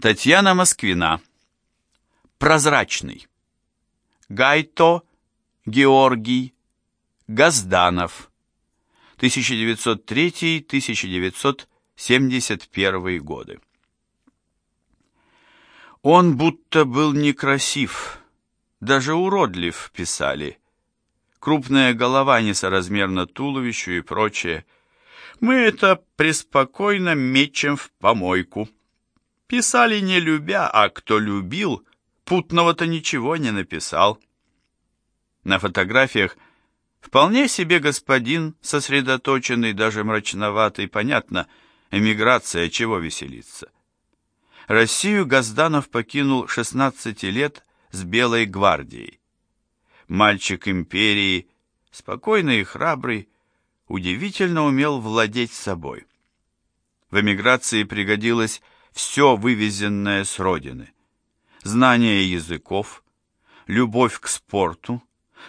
Татьяна Москвина. Прозрачный. Гайто Георгий Газданов. 1903-1971 годы. Он будто был некрасив, даже уродлив, писали. Крупная голова несоразмерна туловищу и прочее. Мы это преспокойно мечем в помойку. Писали не любя, а кто любил, путного-то ничего не написал. На фотографиях вполне себе господин, сосредоточенный, даже мрачноватый, понятно, эмиграция, чего веселиться. Россию Газданов покинул 16 лет с Белой гвардией. Мальчик империи, спокойный и храбрый, удивительно умел владеть собой. В эмиграции пригодилось все вывезенное с родины. Знание языков, любовь к спорту,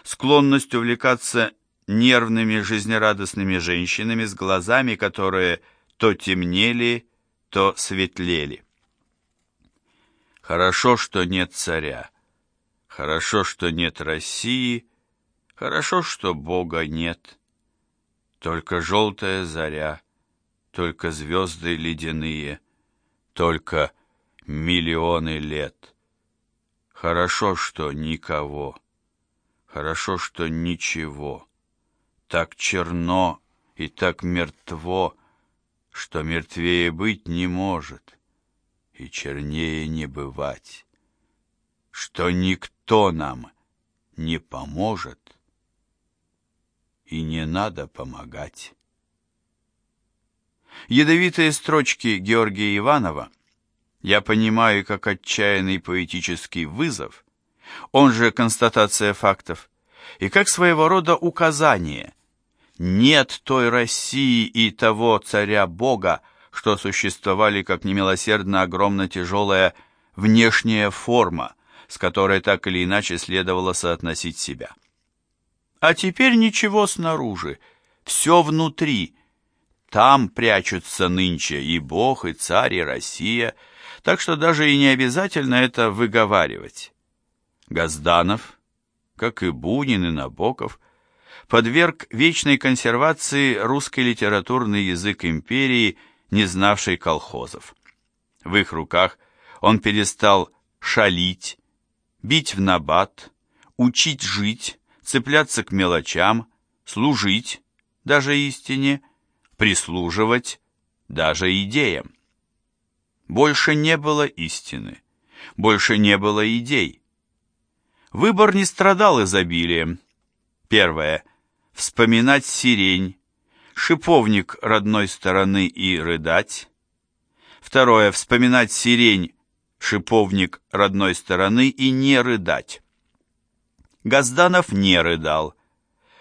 склонность увлекаться нервными жизнерадостными женщинами с глазами, которые то темнели, то светлели. Хорошо, что нет царя. Хорошо, что нет России. Хорошо, что Бога нет. Только желтая заря, только звезды ледяные, только миллионы лет. Хорошо, что никого. Хорошо, что ничего. Так черно и так мертво, что мертвее быть не может, и чернее не бывать, что никто нам не поможет, и не надо помогать. Ядовитые строчки Георгия Иванова я понимаю как отчаянный поэтический вызов, он же констатация фактов, и как своего рода указание. Нет той России и того царя-бога, что существовали как немилосердно огромно тяжелая внешняя форма, с которой так или иначе следовало соотносить себя. А теперь ничего снаружи, все внутри. Там прячутся нынче и Бог, и царь, и Россия, так что даже и не обязательно это выговаривать. Газданов, как и Бунин и Набоков, подверг вечной консервации русский литературный язык империи, не знавший колхозов. В их руках он перестал шалить, бить в набат, учить жить, цепляться к мелочам, служить, даже истине, прислуживать, даже идеям. Больше не было истины, больше не было идей. Выбор не страдал изобилием. Первое. Вспоминать сирень, шиповник родной стороны и рыдать. Второе. Вспоминать сирень, шиповник родной стороны и не рыдать. Газданов не рыдал.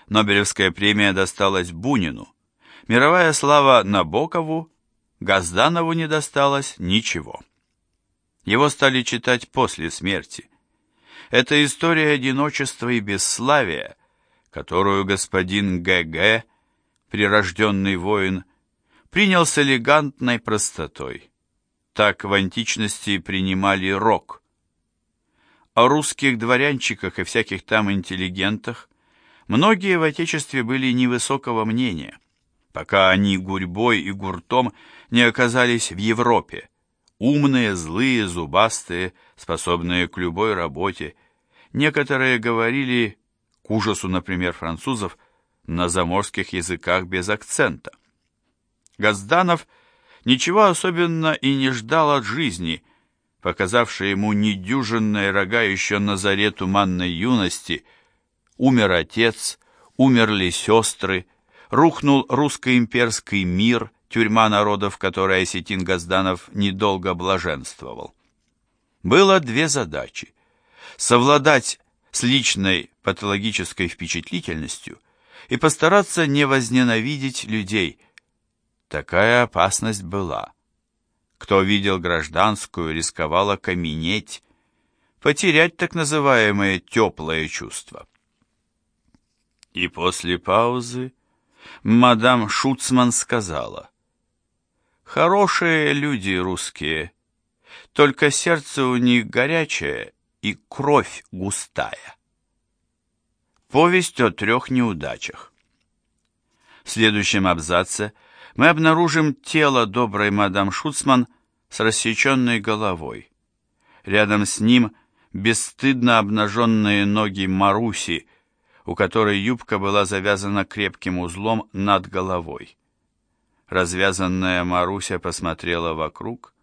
Нобелевская премия досталась Бунину. Мировая слава Набокову, Газданову не досталось ничего. Его стали читать после смерти. Это история одиночества и бесславия, которую господин Г.Г., прирожденный воин, принял с элегантной простотой. Так в античности принимали рок – о русских дворянчиках и всяких там интеллигентах многие в Отечестве были невысокого мнения, пока они гурьбой и гуртом не оказались в Европе. Умные, злые, зубастые, способные к любой работе. Некоторые говорили, к ужасу, например, французов, на заморских языках без акцента. Газданов ничего особенно и не ждал от жизни – показавший ему недюжинные рога еще на заре туманной юности, умер отец, умерли сестры, рухнул русско-имперский мир, тюрьма народов, в которой Осетин Газданов недолго блаженствовал. Было две задачи — совладать с личной патологической впечатлительностью и постараться не возненавидеть людей. Такая опасность была. Кто видел гражданскую, рисковал окаменеть, потерять так называемое теплое чувство. И после паузы мадам Шуцман сказала, «Хорошие люди русские, только сердце у них горячее и кровь густая. Повесть о трех неудачах. В следующем абзаце мы обнаружим тело доброй мадам Шуцман с рассеченной головой. Рядом с ним бесстыдно обнаженные ноги Маруси, у которой юбка была завязана крепким узлом над головой. Развязанная Маруся посмотрела вокруг,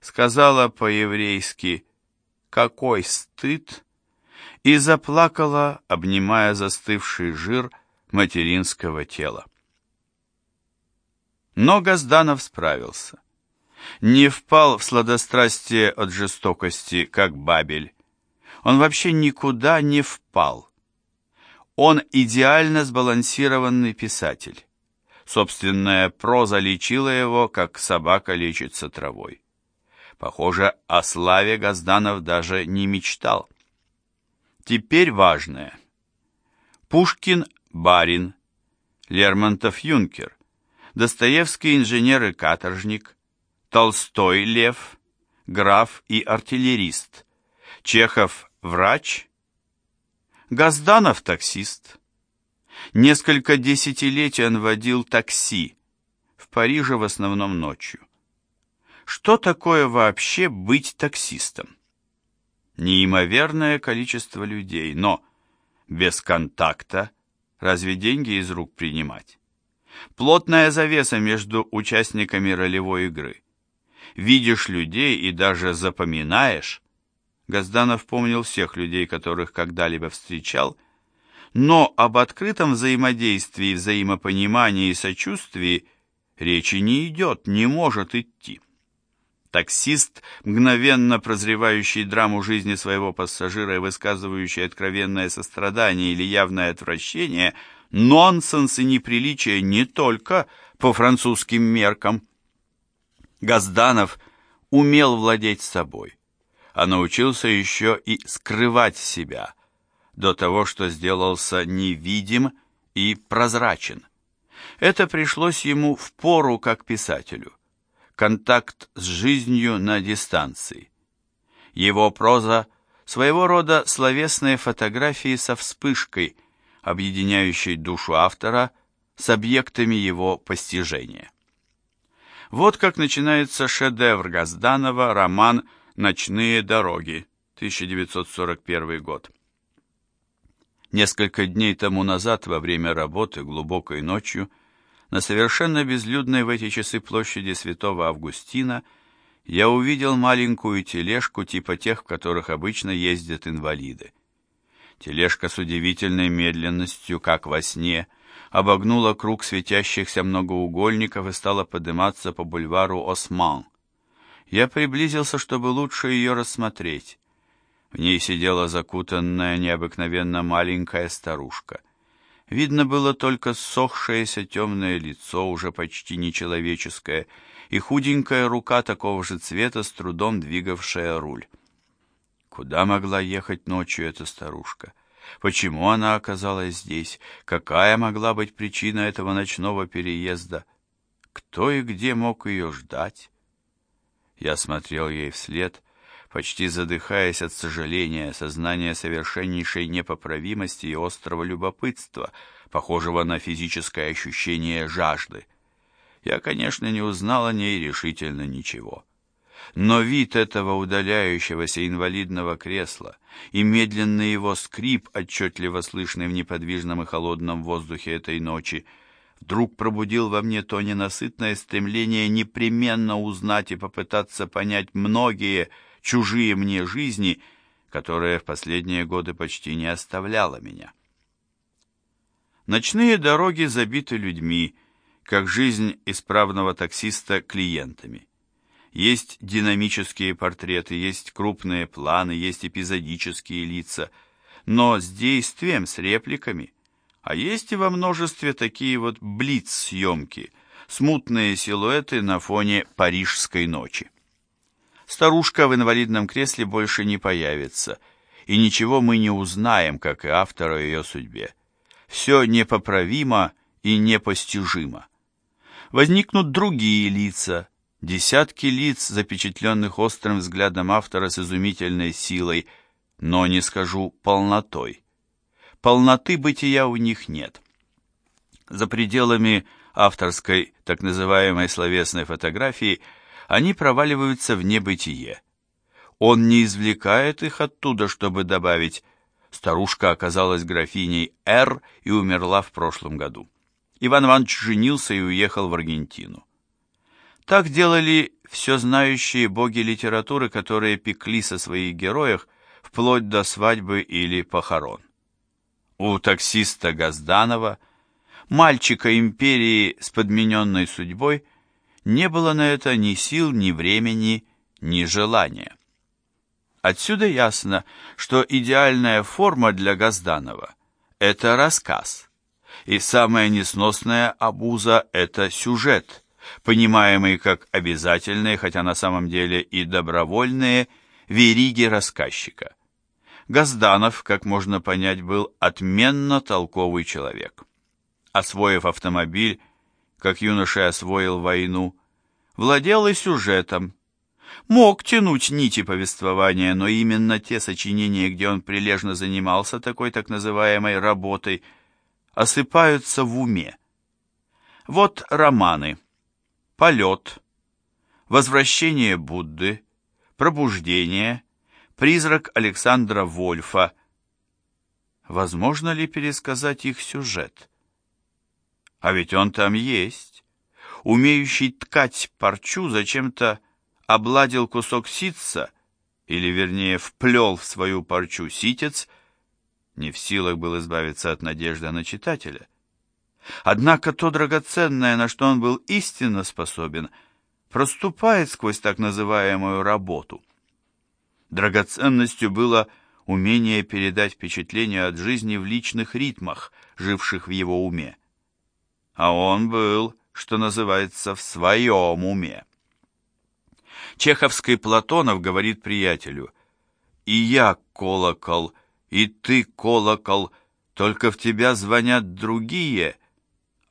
сказала по-еврейски «Какой стыд!» и заплакала, обнимая застывший жир материнского тела. Но Газданов справился. Не впал в сладострастие от жестокости, как Бабель. Он вообще никуда не впал. Он идеально сбалансированный писатель. Собственная проза лечила его, как собака лечится травой. Похоже, о славе Газданов даже не мечтал. Теперь важное. Пушкин – барин, Лермонтов – юнкер, Достоевский – инженер и каторжник, Толстой – лев, граф и артиллерист, Чехов – врач, Газданов – таксист. Несколько десятилетий он водил такси, в Париже в основном ночью. Что такое вообще быть таксистом? Неимоверное количество людей, но без контакта разве деньги из рук принимать? Плотная завеса между участниками ролевой игры. Видишь людей и даже запоминаешь. Газданов помнил всех людей, которых когда-либо встречал, но об открытом взаимодействии, взаимопонимании и сочувствии речи не идет, не может идти. Таксист, мгновенно прозревающий драму жизни своего пассажира и высказывающий откровенное сострадание или явное отвращение, нонсенс и неприличие не только по французским меркам. Газданов умел владеть собой, а научился еще и скрывать себя, до того, что сделался невидим и прозрачен. Это пришлось ему в пору как писателю контакт с жизнью на дистанции. Его проза – своего рода словесные фотографии со вспышкой, объединяющей душу автора с объектами его постижения. Вот как начинается шедевр Газданова, роман «Ночные дороги», 1941 год. Несколько дней тому назад, во время работы, глубокой ночью, на совершенно безлюдной в эти часы площади Святого Августина я увидел маленькую тележку типа тех, в которых обычно ездят инвалиды. Тележка с удивительной медленностью, как во сне, обогнула круг светящихся многоугольников и стала подниматься по бульвару Осман. Я приблизился, чтобы лучше ее рассмотреть. В ней сидела закутанная необыкновенно маленькая старушка. Видно было только ссохшееся темное лицо, уже почти нечеловеческое, и худенькая рука такого же цвета, с трудом двигавшая руль. Куда могла ехать ночью эта старушка? Почему она оказалась здесь? Какая могла быть причина этого ночного переезда? Кто и где мог ее ждать? Я смотрел ей вслед, почти задыхаясь от сожаления, сознания совершеннейшей непоправимости и острого любопытства, похожего на физическое ощущение жажды. Я, конечно, не узнал о ней решительно ничего. Но вид этого удаляющегося инвалидного кресла и медленный его скрип, отчетливо слышный в неподвижном и холодном воздухе этой ночи, вдруг пробудил во мне то ненасытное стремление непременно узнать и попытаться понять многие, чужие мне жизни, которая в последние годы почти не оставляла меня. Ночные дороги забиты людьми, как жизнь исправного таксиста клиентами. Есть динамические портреты, есть крупные планы, есть эпизодические лица, но с действием, с репликами. А есть и во множестве такие вот блиц-съемки, смутные силуэты на фоне парижской ночи. Старушка в инвалидном кресле больше не появится, и ничего мы не узнаем, как и автор о ее судьбе. Все непоправимо и непостижимо. Возникнут другие лица, десятки лиц, запечатленных острым взглядом автора с изумительной силой, но, не скажу, полнотой. Полноты бытия у них нет. За пределами авторской, так называемой словесной фотографии, они проваливаются в небытие. Он не извлекает их оттуда, чтобы добавить «старушка оказалась графиней Р. и умерла в прошлом году». Иван Иванович женился и уехал в Аргентину. Так делали все знающие боги литературы, которые пекли со своих героях вплоть до свадьбы или похорон. У таксиста Газданова, мальчика империи с подмененной судьбой, не было на это ни сил, ни времени, ни желания. Отсюда ясно, что идеальная форма для Газданова – это рассказ, и самая несносная обуза – это сюжет, понимаемый как обязательные, хотя на самом деле и добровольные, вериги рассказчика. Газданов, как можно понять, был отменно толковый человек. Освоив автомобиль, как юноша освоил войну, владел и сюжетом. Мог тянуть нити повествования, но именно те сочинения, где он прилежно занимался такой так называемой работой, осыпаются в уме. Вот романы «Полет», «Возвращение Будды», «Пробуждение», Призрак Александра Вольфа. Возможно ли пересказать их сюжет? А ведь он там есть. Умеющий ткать парчу зачем-то обладил кусок ситца, или, вернее, вплел в свою парчу ситец, не в силах был избавиться от надежды на читателя. Однако то драгоценное, на что он был истинно способен, проступает сквозь так называемую работу. Драгоценностью было умение передать впечатление от жизни в личных ритмах, живших в его уме. А он был, что называется, в своем уме. Чеховский Платонов говорит приятелю, «И я колокол, и ты колокол, только в тебя звонят другие,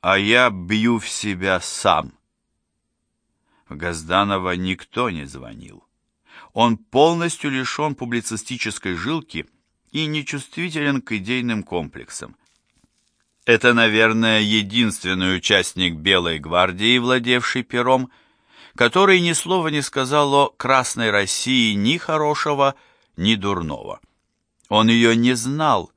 а я бью в себя сам». В Газданова никто не звонил он полностью лишен публицистической жилки и нечувствителен к идейным комплексам. Это, наверное, единственный участник Белой гвардии, владевший пером, который ни слова не сказал о Красной России ни хорошего, ни дурного. Он ее не знал,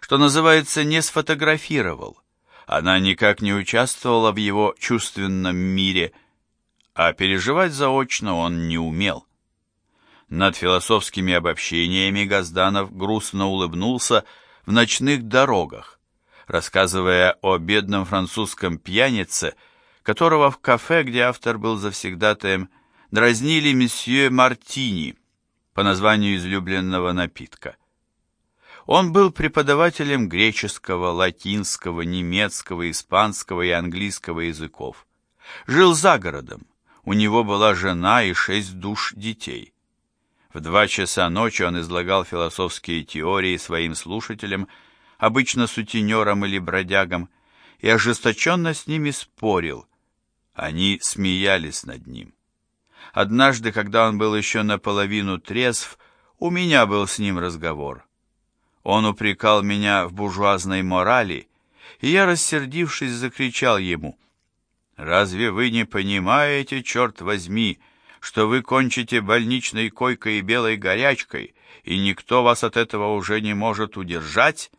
что называется, не сфотографировал. Она никак не участвовала в его чувственном мире, а переживать заочно он не умел. Над философскими обобщениями Газданов грустно улыбнулся в ночных дорогах, рассказывая о бедном французском пьянице, которого в кафе, где автор был завсегдатаем, дразнили месье Мартини по названию излюбленного напитка. Он был преподавателем греческого, латинского, немецкого, испанского и английского языков. Жил за городом. У него была жена и шесть душ детей. В два часа ночи он излагал философские теории своим слушателям, обычно сутенерам или бродягам, и ожесточенно с ними спорил. Они смеялись над ним. Однажды, когда он был еще наполовину трезв, у меня был с ним разговор. Он упрекал меня в буржуазной морали, и я, рассердившись, закричал ему, «Разве вы не понимаете, черт возьми, что вы кончите больничной койкой и белой горячкой, и никто вас от этого уже не может удержать?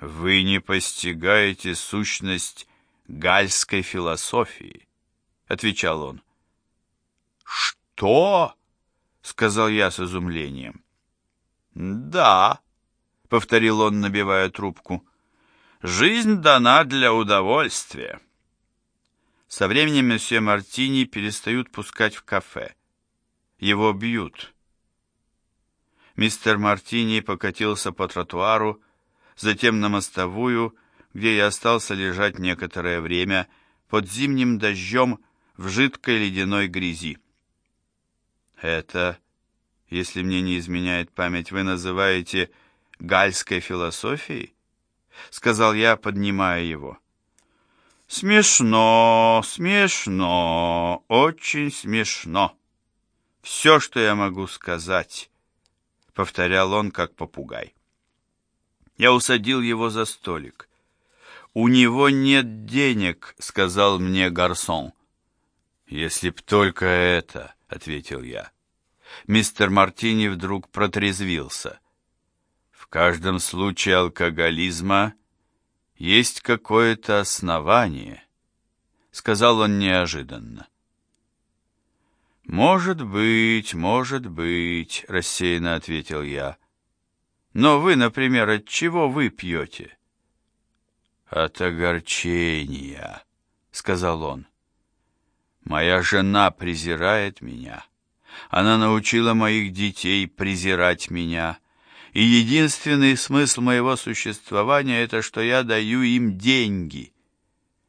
Вы не постигаете сущность гальской философии, — отвечал он. Что? — сказал я с изумлением. Да, — повторил он, набивая трубку, — жизнь дана для удовольствия. Со временем месье Мартини перестают пускать в кафе. Его бьют. Мистер Мартини покатился по тротуару, затем на мостовую, где я остался лежать некоторое время под зимним дождем в жидкой ледяной грязи. Это, если мне не изменяет память, вы называете гальской философией? Сказал я, поднимая его. Смешно, смешно, очень смешно. Все, что я могу сказать, повторял он как попугай. Я усадил его за столик. У него нет денег, сказал мне гарсон. Если б только это, ответил я. Мистер Мартини вдруг протрезвился. В каждом случае алкоголизма есть какое-то основание, сказал он неожиданно. Может быть, может быть, рассеянно ответил я. Но вы, например, от чего вы пьете? От огорчения, сказал он. Моя жена презирает меня. Она научила моих детей презирать меня. И единственный смысл моего существования — это что я даю им деньги.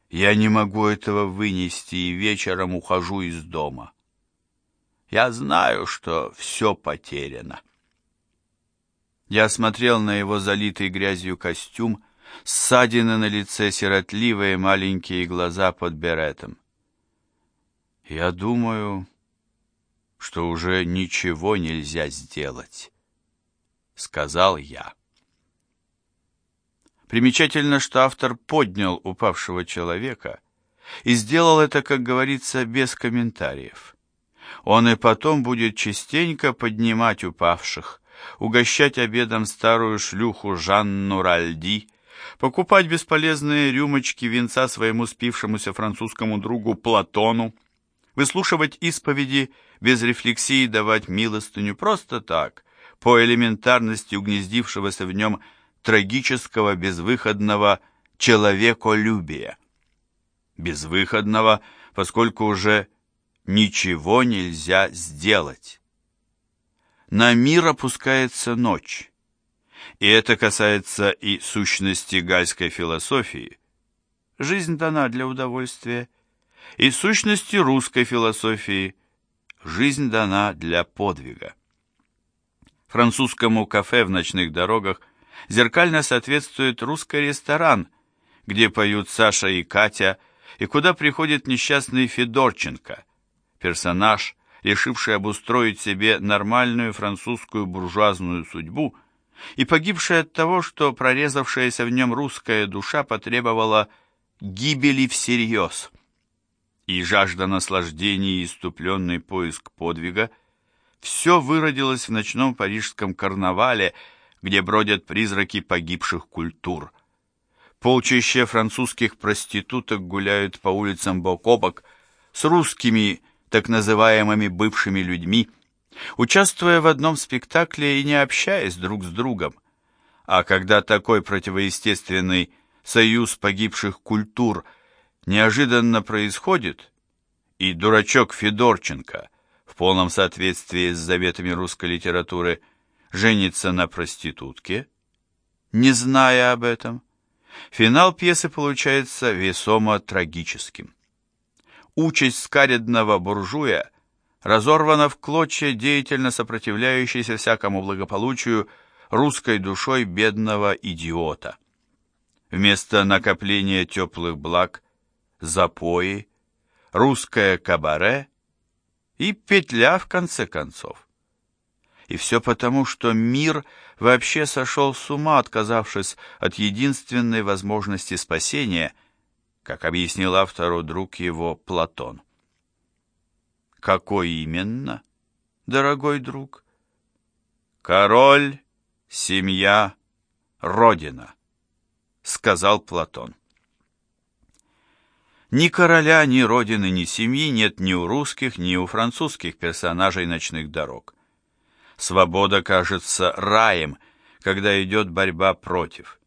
Я не могу этого вынести и вечером ухожу из дома. Я знаю, что все потеряно. Я смотрел на его залитый грязью костюм, ссадины на лице, сиротливые маленькие глаза под беретом. Я думаю, что уже ничего нельзя сделать, сказал я. Примечательно, что автор поднял упавшего человека и сделал это, как говорится, без комментариев. Он и потом будет частенько поднимать упавших, угощать обедом старую шлюху Жанну Ральди, покупать бесполезные рюмочки винца своему спившемуся французскому другу Платону, выслушивать исповеди без рефлексии давать милостыню просто так, по элементарности угнездившегося в нем трагического безвыходного человеколюбия. Безвыходного, поскольку уже ничего нельзя сделать. На мир опускается ночь. И это касается и сущности гальской философии. Жизнь дана для удовольствия и сущности русской философии жизнь дана для подвига. Французскому кафе в ночных дорогах зеркально соответствует русский ресторан, где поют Саша и Катя, и куда приходит несчастный Федорченко, персонаж, решивший обустроить себе нормальную французскую буржуазную судьбу и погибший от того, что прорезавшаяся в нем русская душа потребовала гибели всерьез. И жажда наслаждений и иступленный поиск подвига, все выродилось в ночном парижском карнавале, где бродят призраки погибших культур. Полчища французских проституток гуляют по улицам бок о бок с русскими так называемыми бывшими людьми, участвуя в одном спектакле и не общаясь друг с другом. А когда такой противоестественный союз погибших культур – неожиданно происходит, и дурачок Федорченко в полном соответствии с заветами русской литературы женится на проститутке, не зная об этом, финал пьесы получается весомо трагическим. Участь скаредного буржуя разорвана в клочья деятельно сопротивляющейся всякому благополучию русской душой бедного идиота. Вместо накопления теплых благ запои, русское кабаре и петля в конце концов. И все потому, что мир вообще сошел с ума, отказавшись от единственной возможности спасения, как объяснил автору друг его Платон. Какой именно, дорогой друг? Король, семья, родина, сказал Платон. Ни короля, ни родины, ни семьи нет ни у русских, ни у французских персонажей ночных дорог. Свобода кажется раем, когда идет борьба против,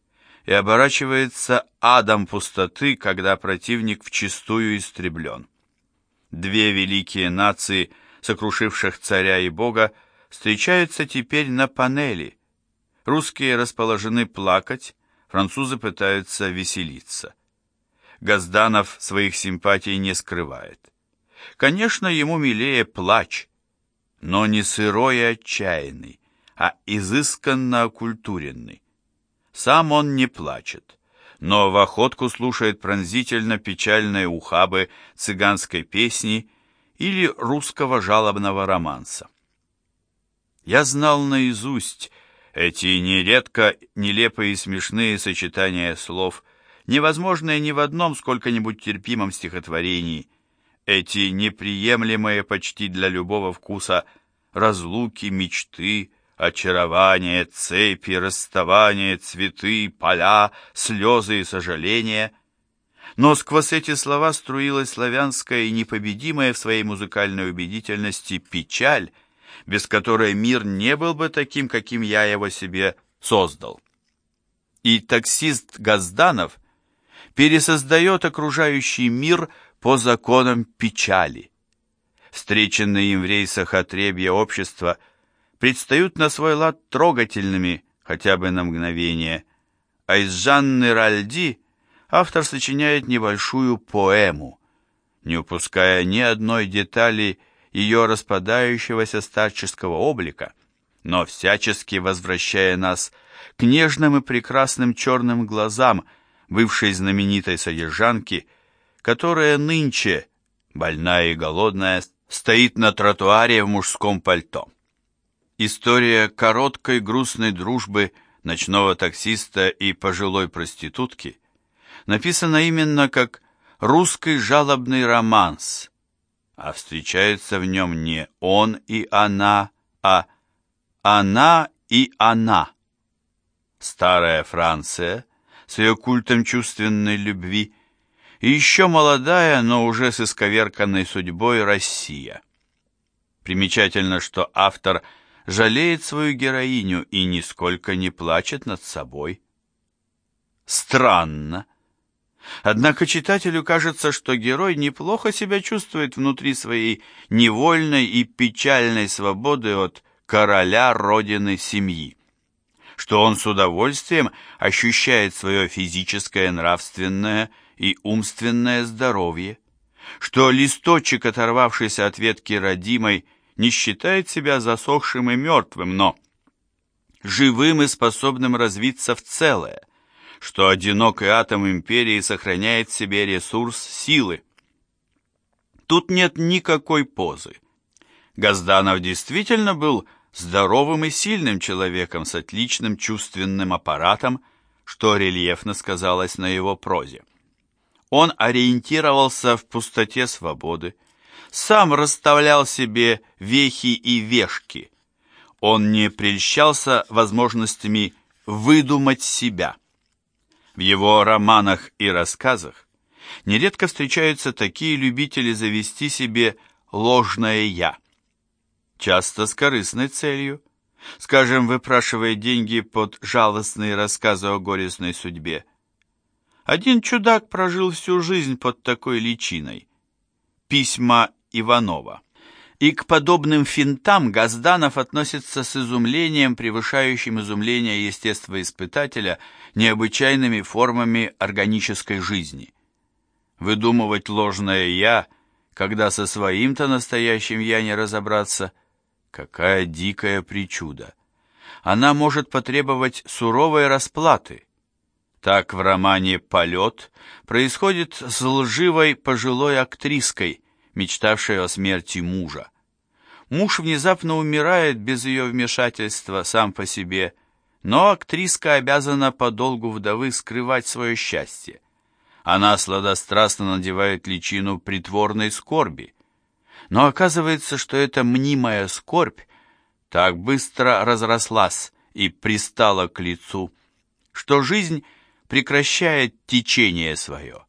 и оборачивается адом пустоты, когда противник вчистую истреблен. Две великие нации, сокрушивших царя и бога, встречаются теперь на панели. Русские расположены плакать, французы пытаются веселиться. Газданов своих симпатий не скрывает. Конечно, ему милее плач, но не сырой и отчаянный, а изысканно окультуренный. Сам он не плачет, но в охотку слушает пронзительно печальные ухабы цыганской песни или русского жалобного романса. Я знал наизусть эти нередко нелепые и смешные сочетания слов, невозможные ни в одном сколько-нибудь терпимом стихотворении, эти неприемлемые почти для любого вкуса разлуки, мечты, очарование, цепи, расставание, цветы, поля, слезы и сожаления. Но сквозь эти слова струилась славянская и непобедимая в своей музыкальной убедительности печаль, без которой мир не был бы таким, каким я его себе создал. И таксист Газданов пересоздает окружающий мир по законам печали. Встреченные им в рейсах отребья общества – предстают на свой лад трогательными, хотя бы на мгновение, а из Жанны Ральди автор сочиняет небольшую поэму, не упуская ни одной детали ее распадающегося старческого облика, но всячески возвращая нас к нежным и прекрасным черным глазам бывшей знаменитой содержанки, которая нынче, больная и голодная, стоит на тротуаре в мужском пальто. История короткой грустной дружбы ночного таксиста и пожилой проститутки написана именно как русский жалобный романс, а встречается в нем не он и она, а она и она. Старая Франция с ее культом чувственной любви и еще молодая, но уже с исковерканной судьбой Россия. Примечательно, что автор – жалеет свою героиню и нисколько не плачет над собой. Странно. Однако читателю кажется, что герой неплохо себя чувствует внутри своей невольной и печальной свободы от короля родины семьи, что он с удовольствием ощущает свое физическое, нравственное и умственное здоровье, что листочек, оторвавшийся от ветки родимой, не считает себя засохшим и мертвым, но живым и способным развиться в целое, что одинокий атом империи сохраняет в себе ресурс силы. Тут нет никакой позы. Газданов действительно был здоровым и сильным человеком с отличным чувственным аппаратом, что рельефно сказалось на его прозе. Он ориентировался в пустоте свободы, сам расставлял себе вехи и вешки. Он не прельщался возможностями выдумать себя. В его романах и рассказах нередко встречаются такие любители завести себе ложное «я». Часто с корыстной целью, скажем, выпрашивая деньги под жалостные рассказы о горестной судьбе. Один чудак прожил всю жизнь под такой личиной. Письма Иванова. И к подобным финтам Газданов относится с изумлением, превышающим изумление естествоиспытателя необычайными формами органической жизни. Выдумывать ложное «я», когда со своим-то настоящим «я» не разобраться, какая дикая причуда. Она может потребовать суровой расплаты. Так в романе «Полет» происходит с лживой пожилой актриской – мечтавшей о смерти мужа. Муж внезапно умирает без ее вмешательства сам по себе, но актриска обязана по долгу вдовы скрывать свое счастье. Она сладострастно надевает личину притворной скорби. Но оказывается, что эта мнимая скорбь так быстро разрослась и пристала к лицу, что жизнь прекращает течение свое.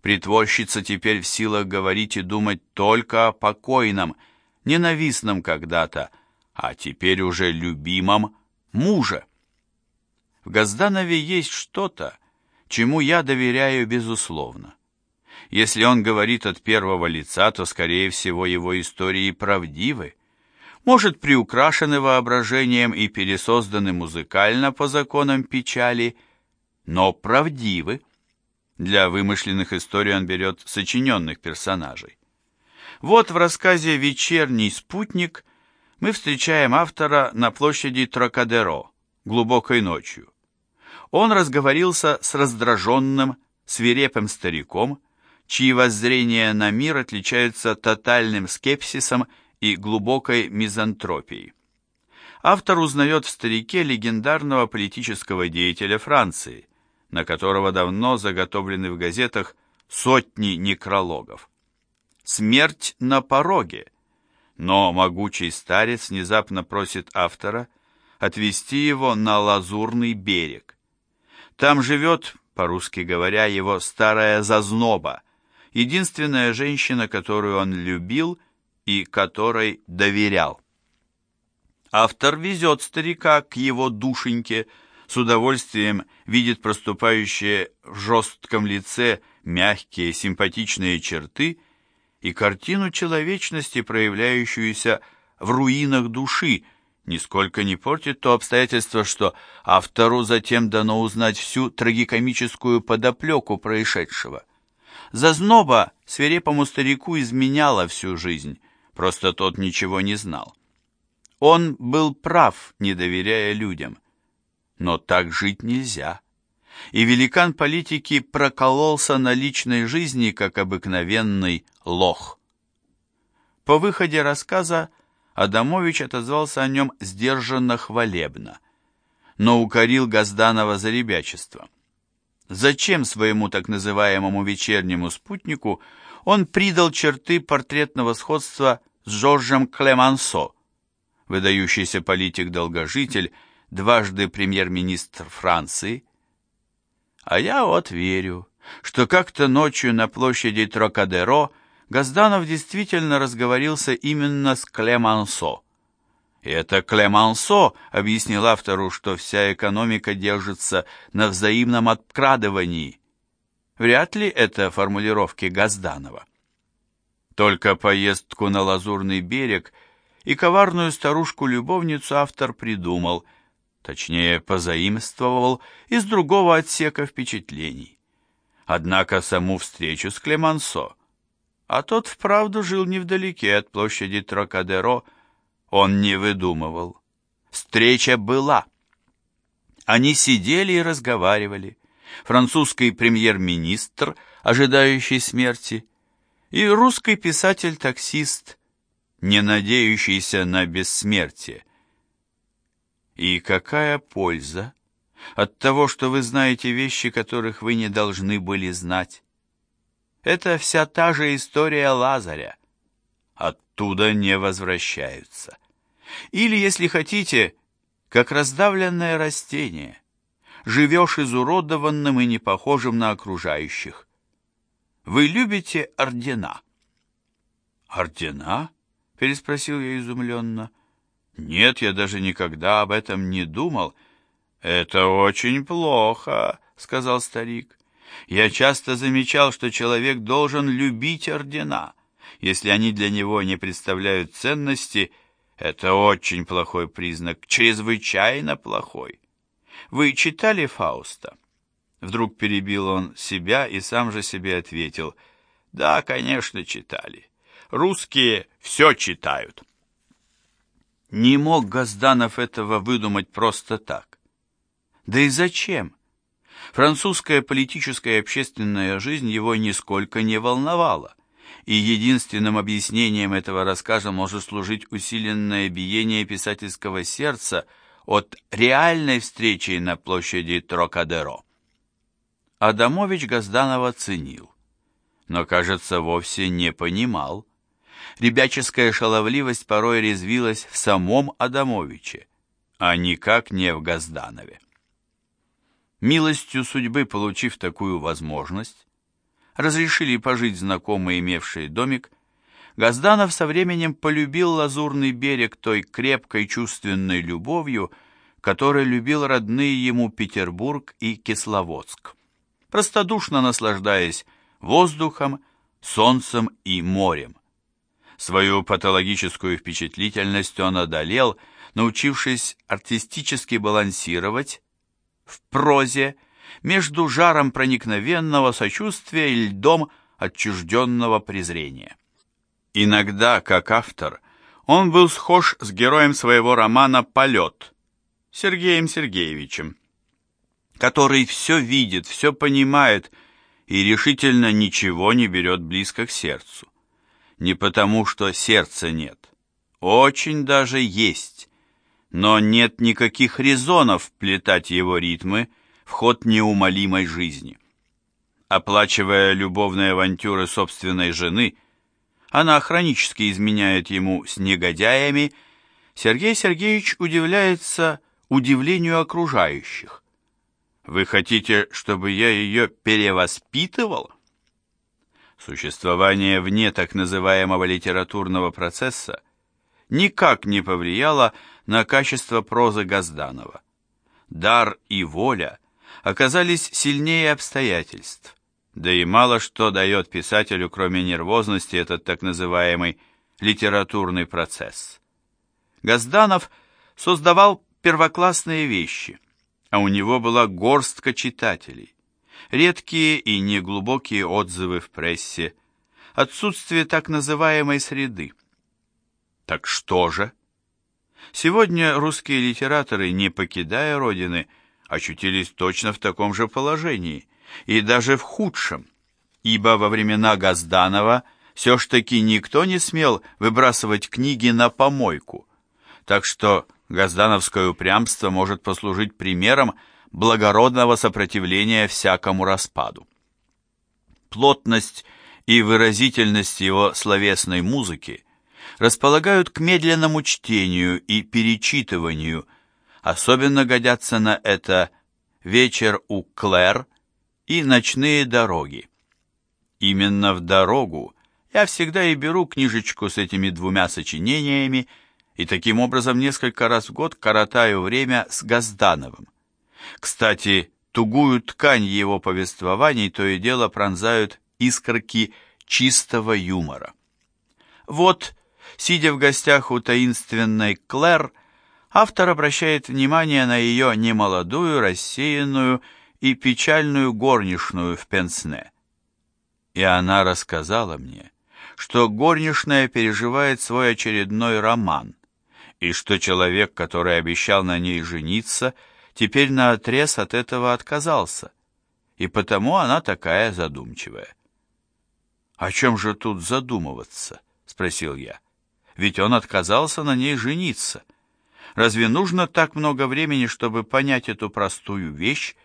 Притворщица теперь в силах говорить и думать только о покойном, ненавистном когда-то, а теперь уже любимом муже. В Газданове есть что-то, чему я доверяю безусловно. Если он говорит от первого лица, то, скорее всего, его истории правдивы, может, приукрашены воображением и пересозданы музыкально по законам печали, но правдивы. Для вымышленных историй он берет сочиненных персонажей. Вот в рассказе «Вечерний спутник» мы встречаем автора на площади Трокадеро глубокой ночью. он разговорился с раздраженным, свирепым стариком, чьи воззрения на мир отличаются тотальным скепсисом и глубокой мизантропией. Автор узнает в старике легендарного политического деятеля Франции, на которого давно заготовлены в газетах сотни некрологов. Смерть на пороге, но могучий старец внезапно просит автора отвести его на Лазурный берег. Там живет, по-русски говоря, его старая зазноба, единственная женщина, которую он любил и которой доверял. Автор везет старика к его душеньке, с удовольствием видит проступающие в жестком лице мягкие симпатичные черты и картину человечности, проявляющуюся в руинах души, нисколько не портит то обстоятельство, что автору затем дано узнать всю трагикомическую подоплеку происшедшего. Зазноба свирепому старику изменяла всю жизнь, просто тот ничего не знал. Он был прав, не доверяя людям. Но так жить нельзя. И великан политики прокололся на личной жизни, как обыкновенный лох. По выходе рассказа Адамович отозвался о нем сдержанно хвалебно, но укорил Газданова за ребячество. Зачем своему так называемому вечернему спутнику он придал черты портретного сходства с Жоржем Клемансо, выдающийся политик-долгожитель, дважды премьер-министр Франции. А я вот верю, что как-то ночью на площади Трокадеро Газданов действительно разговорился именно с Клемансо. Это Клемансо объяснил автору, что вся экономика держится на взаимном открадывании. Вряд ли это формулировки Газданова. Только поездку на Лазурный берег – и коварную старушку-любовницу автор придумал, точнее, позаимствовал из другого отсека впечатлений. Однако саму встречу с Клемансо, а тот вправду жил невдалеке от площади Трокадеро, он не выдумывал. Встреча была. Они сидели и разговаривали. Французский премьер-министр, ожидающий смерти, и русский писатель-таксист, не надеющийся на бессмертие. И какая польза от того, что вы знаете вещи, которых вы не должны были знать? Это вся та же история Лазаря. Оттуда не возвращаются. Или, если хотите, как раздавленное растение, живешь изуродованным и не похожим на окружающих. Вы любите ордена? Ордена? переспросил я изумленно. Нет, я даже никогда об этом не думал. Это очень плохо, сказал старик. Я часто замечал, что человек должен любить ордена. Если они для него не представляют ценности, это очень плохой признак, чрезвычайно плохой. Вы читали Фауста? Вдруг перебил он себя и сам же себе ответил. Да, конечно, читали русские все читают. Не мог Газданов этого выдумать просто так. Да и зачем? Французская политическая и общественная жизнь его нисколько не волновала, и единственным объяснением этого рассказа может служить усиленное биение писательского сердца от реальной встречи на площади Трокадеро. Адамович Газданова ценил, но, кажется, вовсе не понимал, ребяческая шаловливость порой резвилась в самом Адамовиче, а никак не в Газданове. Милостью судьбы, получив такую возможность, разрешили пожить знакомые, имевшие домик, Газданов со временем полюбил лазурный берег той крепкой чувственной любовью, которой любил родные ему Петербург и Кисловодск, простодушно наслаждаясь воздухом, солнцем и морем. Свою патологическую впечатлительность он одолел, научившись артистически балансировать в прозе между жаром проникновенного сочувствия и льдом отчужденного презрения. Иногда, как автор, он был схож с героем своего романа «Полет» Сергеем Сергеевичем. который все видит, все понимает и решительно ничего не берет близко к сердцу. Не потому, что сердца нет. Очень даже есть. Но нет никаких резонов вплетать его ритмы в ход неумолимой жизни. Оплачивая любовные авантюры собственной жены, она хронически изменяет ему с негодяями, Сергей Сергеевич удивляется удивлению окружающих. Вы хотите, чтобы я ее перевоспитывал? Существование вне так называемого литературного процесса никак не повлияло на качество прозы Газданова. Дар и воля оказались сильнее обстоятельств. Да и мало что дает писателю, кроме нервозности, этот так называемый литературный процесс. Газданов создавал первоклассные вещи – а у него была горстка читателей. Редкие и неглубокие отзывы в прессе, отсутствие так называемой среды. Так что же? Сегодня русские литераторы, не покидая родины, очутились точно в таком же положении, и даже в худшем, ибо во времена Газданова все ж таки никто не смел выбрасывать книги на помойку, так что Газдановское упрямство может послужить примером благородного сопротивления всякому распаду. Плотность и выразительность его словесной музыки располагают к медленному чтению и перечитыванию, особенно годятся на это «Вечер у Клэр» и «Ночные дороги». Именно в дорогу я всегда и беру книжечку с этими двумя сочинениями и таким образом несколько раз в год коротаю время с Газдановым. Кстати, тугую ткань его повествований то и дело пронзают искорки чистого юмора. Вот, сидя в гостях у таинственной Клэр, автор обращает внимание на ее немолодую, рассеянную и печальную горничную в Пенсне. И она рассказала мне, что горничная переживает свой очередной роман, и что человек, который обещал на ней жениться, теперь наотрез от этого отказался, и потому она такая задумчивая. «О чем же тут задумываться?» — спросил я. «Ведь он отказался на ней жениться. Разве нужно так много времени, чтобы понять эту простую вещь?»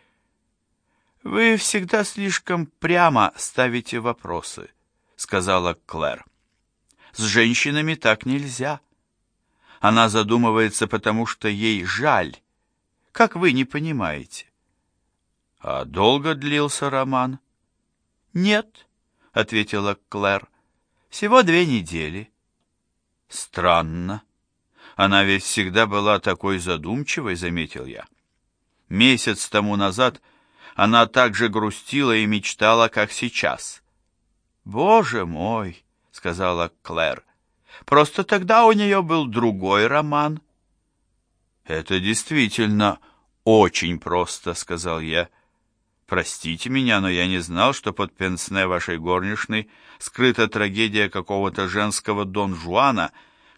«Вы всегда слишком прямо ставите вопросы», — сказала Клэр. «С женщинами так нельзя». Она задумывается, потому что ей жаль. Как вы не понимаете? А долго длился роман? Нет, ответила Клэр. Всего две недели. Странно. Она ведь всегда была такой задумчивой, заметил я. Месяц тому назад она так же грустила и мечтала, как сейчас. «Боже мой!» — сказала Клэр. Просто тогда у нее был другой роман. Это действительно очень просто, сказал я. Простите меня, но я не знал, что под пенсне вашей горничной скрыта трагедия какого-то женского Дон Жуана,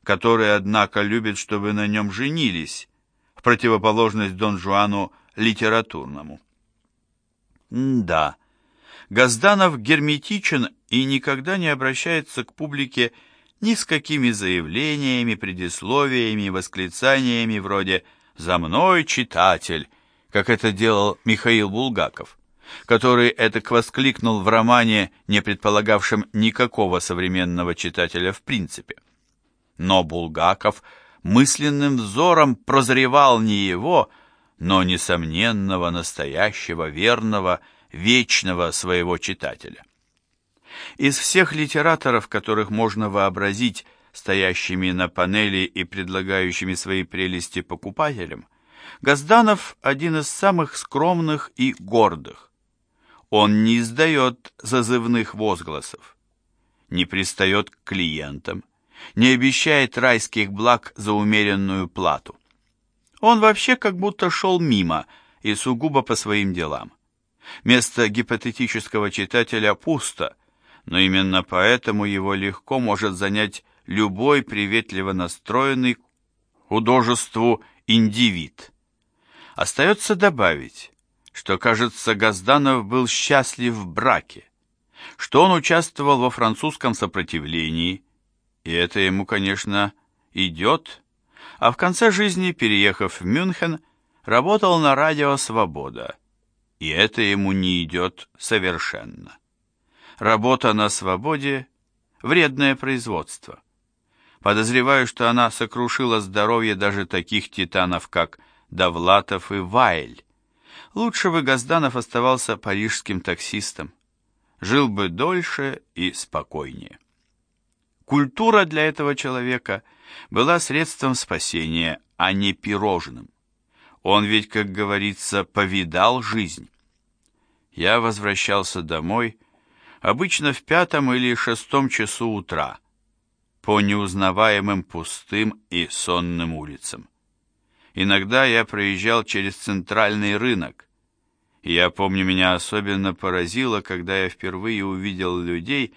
который, однако, любит, чтобы на нем женились, в противоположность Дон Жуану литературному. М да, Газданов герметичен и никогда не обращается к публике ни с какими заявлениями, предисловиями, восклицаниями вроде «За мной, читатель», как это делал Михаил Булгаков, который это воскликнул в романе, не предполагавшем никакого современного читателя в принципе. Но Булгаков мысленным взором прозревал не его, но несомненного, настоящего, верного, вечного своего читателя. Из всех литераторов, которых можно вообразить стоящими на панели и предлагающими свои прелести покупателям, Газданов один из самых скромных и гордых. Он не издает зазывных возгласов, не пристает к клиентам, не обещает райских благ за умеренную плату. Он вообще как будто шел мимо и сугубо по своим делам. Место гипотетического читателя пусто – но именно поэтому его легко может занять любой приветливо настроенный художеству индивид. Остается добавить, что, кажется, Газданов был счастлив в браке, что он участвовал во французском сопротивлении, и это ему, конечно, идет, а в конце жизни, переехав в Мюнхен, работал на радио «Свобода», и это ему не идет совершенно. Работа на свободе – вредное производство. Подозреваю, что она сокрушила здоровье даже таких титанов, как Довлатов и Вайль. Лучше бы Газданов оставался парижским таксистом. Жил бы дольше и спокойнее. Культура для этого человека была средством спасения, а не пирожным. Он ведь, как говорится, повидал жизнь. Я возвращался домой, обычно в пятом или шестом часу утра, по неузнаваемым пустым и сонным улицам. Иногда я проезжал через центральный рынок, я помню, меня особенно поразило, когда я впервые увидел людей,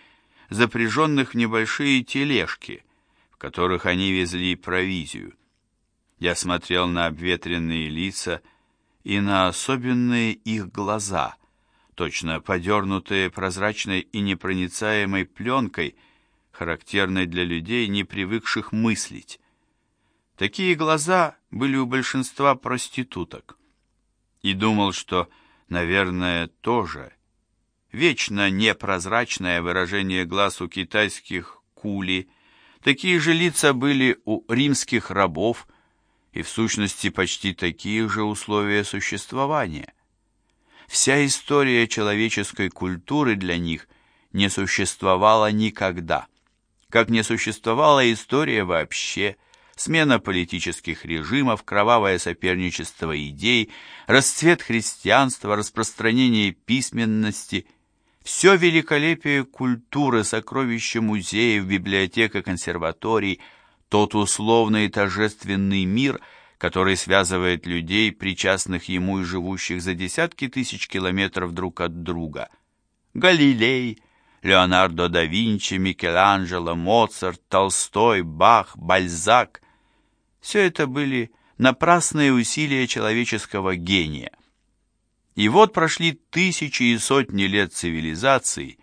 запряженных в небольшие тележки, в которых они везли провизию. Я смотрел на обветренные лица и на особенные их глаза, точно подернутые прозрачной и непроницаемой пленкой, характерной для людей, не привыкших мыслить. Такие глаза были у большинства проституток. И думал, что, наверное, тоже вечно непрозрачное выражение глаз у китайских кули, такие же лица были у римских рабов, и в сущности почти такие же условия существования. Вся история человеческой культуры для них не существовала никогда, как не существовала история вообще, смена политических режимов, кровавое соперничество идей, расцвет христианства, распространение письменности – все великолепие культуры, сокровища музеев, библиотека, консерваторий, тот условный и торжественный мир, который связывает людей, причастных ему и живущих за десятки тысяч километров друг от друга. Галилей, Леонардо да Винчи, Микеланджело, Моцарт, Толстой, Бах, Бальзак – все это были напрасные усилия человеческого гения. И вот прошли тысячи и сотни лет цивилизации,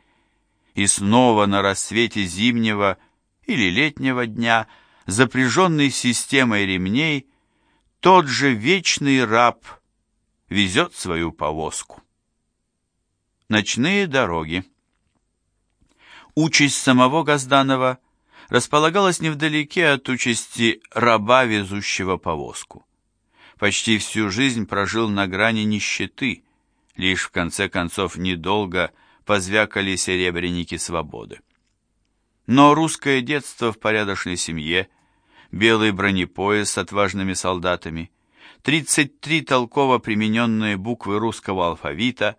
и снова на рассвете зимнего или летнего дня, запряженный системой ремней, тот же вечный раб везет свою повозку. Ночные дороги Участь самого Газданова располагалась невдалеке от участи раба, везущего повозку. Почти всю жизнь прожил на грани нищеты, Лишь в конце концов недолго позвякали серебряники свободы. Но русское детство в порядочной семье, белый бронепояс с отважными солдатами, 33 толково примененные буквы русского алфавита,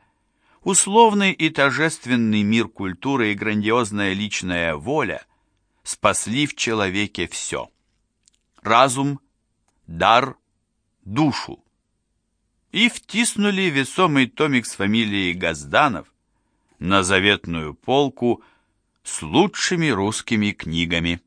условный и торжественный мир культуры и грандиозная личная воля спасли в человеке все. Разум, дар, душу и втиснули весомый томик с фамилией Газданов на заветную полку с лучшими русскими книгами.